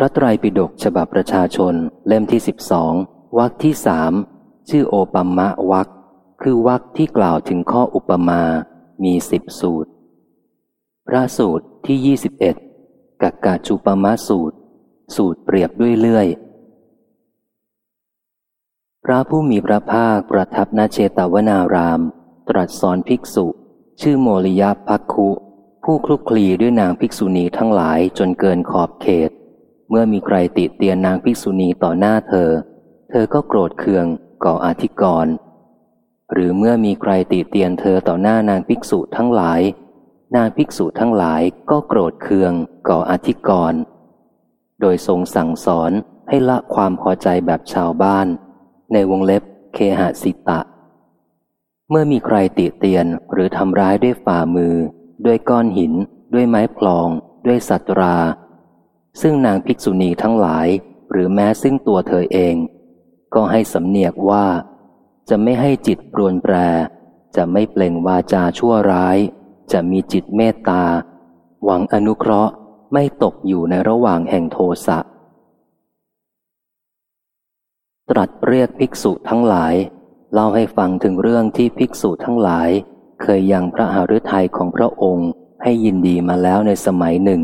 พระไตรปิฎกฉบับประชาชนเล่มที่สิบสองวรรคที่สามชื่อโอปัมมะวรรคคือวรรคที่กล่าวถึงข้ออุปมา มีสิบสูตร พระสูตรที่ยี่สิบเอ็ดกักกาจุปมะสูตร สูตรเปรียบด้วยเลื่อย พระผู้มีพระภาคประทับนาเชตวนาราม ตรัสสอนภิกษุ ชื่อโมริยาภักคุ ผู้คลุกคลีด้วยนางภิกษุณีทั้งหลายจนเกินขอบเขต เมื่อมีใครติเตียนนางภิกษุณีต่อหน้าเธอ เธอก็โกรธเคืองก่ออาธิกร หรือเมื่อมีใครติเตียนเธอต่อหน้านางภิกษุทั้งหลาย นางภิกษุทั้งหลายก็โกรธเคืองก่ออาธิกร โดยทรงสั่งสอนให้ละความพอใจแบบชาวบ้าน ในวงเล็บเคหสิตะ เมื่อมีใครติเตียนหรือทำร้ายด้วยฝ่ามือ ด้วยก้อนหิน ด้วยไม้พลอง ด้วยสัตรา ซึ่งนางภิกษุณีทั้งหลาย หรือแม้ซึ่งตัวเธอเอง ก็ให้สำเนียกว่า จะไม่ให้จิตปรวนแปร จะไม่เปล่งวาจาชั่วร้าย จะมีจิตเมตตา หวังอนุเคราะห์ไม่ตกอยู่ในระหว่างแห่งโทสะตรัสเรียกภิกษุทั้งหลาย เล่าให้ฟังถึงเรื่องที่ภิกษุทั้งหลาย เคยยังพระหฤทัยของพระองค์ให้ยินดีมาแล้วในสมัยหนึ่ง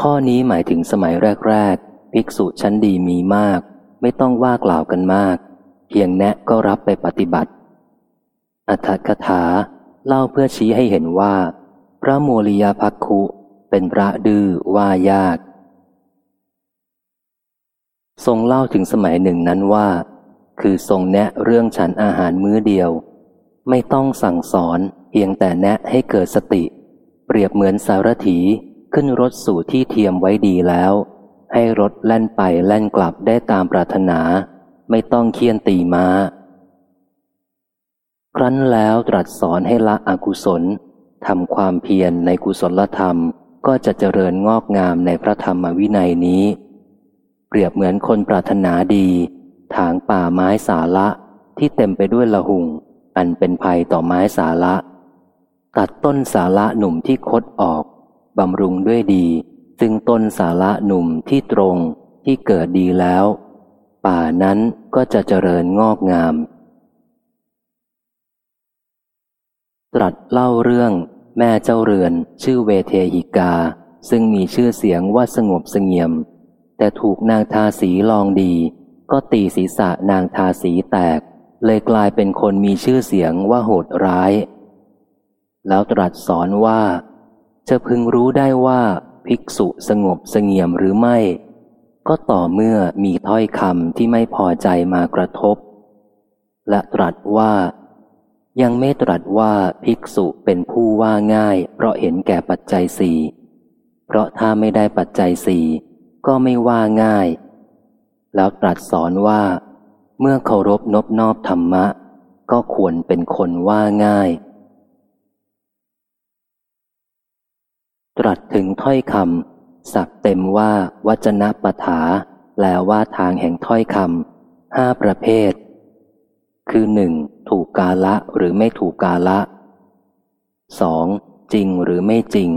ข้อนี้หมายถึงสมัยแรก ๆ ภิกษุชั้นดีมีมาก ไม่ต้องว่ากล่าวกันมาก เพียงแนะก็รับไปปฏิบัติ อัธกถาเล่าเพื่อชี้ให้เห็นว่า พระโมริยาภักคุเป็นพระดื้อว่ายาก ทรงเล่าถึงสมัยหนึ่งนั้นว่า คือทรงแนะเรื่องฉันอาหารมื้อเดียว ไม่ต้องสั่งสอนเพียงแต่แนะให้เกิดสติ เปรียบเหมือนสารถี ขึ้นรถสู่ที่เทียมไว้ดีแล้ว ให้รถแล่นไปแล่นกลับได้ตามปรารถนา ไม่ต้องเคียนตีมา้า ครั้นแล้วตรัสสอนให้ละอกุศลทำความเพียรในกุศลธรรมก็จะเจริญงอกงามในพระธรรมวินัยนี้ เปรียบเหมือนคนปรารถนาดี ถางป่าไม้สาละที่เต็มไปด้วยละหุงอันเป็นภัยต่อไม้สาละ ตัดต้นสาละหนุ่มที่คดออก บำรุงด้วยดี ซึ่งต้นสาละหนุ่มที่ตรงที่เกิดดีแล้ว ป่านั้นก็จะเจริญงอกงาม ตรัสเล่าเรื่อง แม่เจ้าเรือน ชื่อเวเทหิกา ซึ่งมีชื่อเสียงว่าสงบสงเงียม แต่ถูกนางทาสีลองดี ก็ตีศีรษะนางทาสีแตก เลยกลายเป็นคนมีชื่อเสียงว่าโหดร้าย แล้วตรัสสอนว่า จะพึงรู้ได้ว่าภิกษุสงบสงเงียมหรือไม่ ก็ต่อเมื่อมีถ้อยคำที่ไม่พอใจมากระทบ และตรัสว่า ยังไม่ตรัสว่าภิกษุเป็นผู้ว่าง่าย เพราะเห็นแก่ปัจจัยสี่เพราะถ้าไม่ได้ปัจจัยสี่ก็ไม่ว่าง่าย แล้วตรัสสอนว่า เมื่อเคารพนบนอบธรรมะ ก็ควรเป็นคนว่าง่าย ตรัสถึงถ้อยคำสักเต็มว่าวัจนะปถาแปลว่าทางแห่งถ้อยคำห้าประเภท คือหนึ่งถูกกาละหรือไม่ถูกกาละสองจริงหรือไม่จริง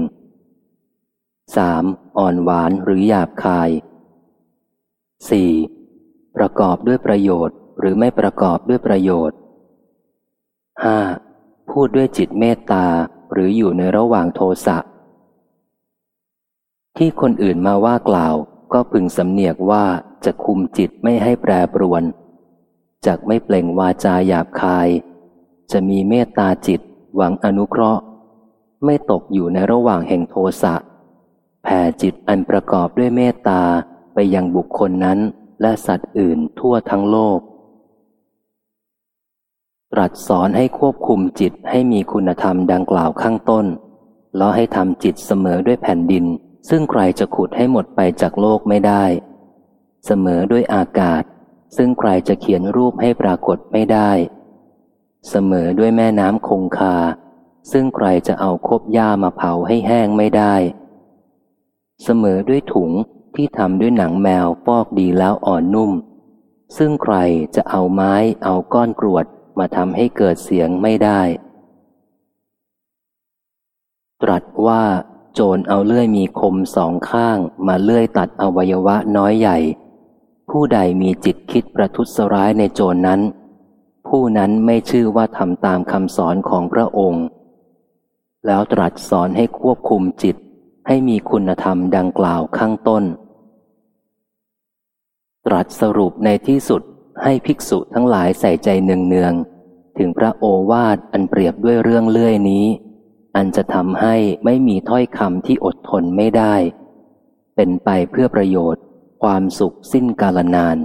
สามอ่อนหวานหรือหยาบคายสี่ประกอบด้วยประโยชน์ หรือไม่ประกอบด้วยประโยชน์ห้าพูดด้วยจิตเมตตาหรืออยู่ในระหว่างโทสะ ที่คนอื่นมาว่ากล่าว ก็พึงสำเนียกว่าจะคุมจิตไม่ให้แปรปรวน จากไม่เปล่งวาจาหยาบคาย จะมีเมตตาจิตหวังอนุเคราะห์ ไม่ตกอยู่ในระหว่างแห่งโทสะแผ่จิตอันประกอบด้วยเมตตาไปยังบุคคลนั้นและสัตว์อื่นทั่วทั้งโลก ตรัสสอนให้ควบคุมจิตให้มีคุณธรรมดังกล่าวข้างต้น แล้วให้ทำจิตเสมอด้วยแผ่นดิน ซึ่งใครจะขุดให้หมดไปจากโลกไม่ได้ เสมอด้วยอากาศ ซึ่งใครจะเขียนรูปให้ปรากฏไม่ได้ เสมอด้วยแม่น้ำคงคา ซึ่งใครจะเอาคบหญ้ามาเผาให้แห้งไม่ได้ เสมอด้วยถุงที่ทำด้วยหนังแมวปอกดีแล้วอ่อนนุ่ม ซึ่งใครจะเอาไม้เอาก้อนกรวดมาทำให้เกิดเสียงไม่ได้ ตรัสว่า โจรเอาเลื่อยมีคมสองข้างมาเลื่อยตัดอวัยวะน้อยใหญ่ ผู้ใดมีจิตคิดประทุษร้ายในโจรนั้น ผู้นั้นไม่ชื่อว่าทำตามคำสอนของพระองค์ แล้วตรัสสอนให้ควบคุมจิตให้มีคุณธรรมดังกล่าวข้างต้น ตรัสสรุปในที่สุดให้ภิกษุทั้งหลายใส่ใจเนืองๆถึงพระโอวาทอันเปรียบด้วยเรื่องเลื่อยนี้ อันจะทำให้ไม่มีถ้อยคำที่อดทนไม่ได้ เป็นไปเพื่อประโยชน์ ความสุขสิ้นกาลนาน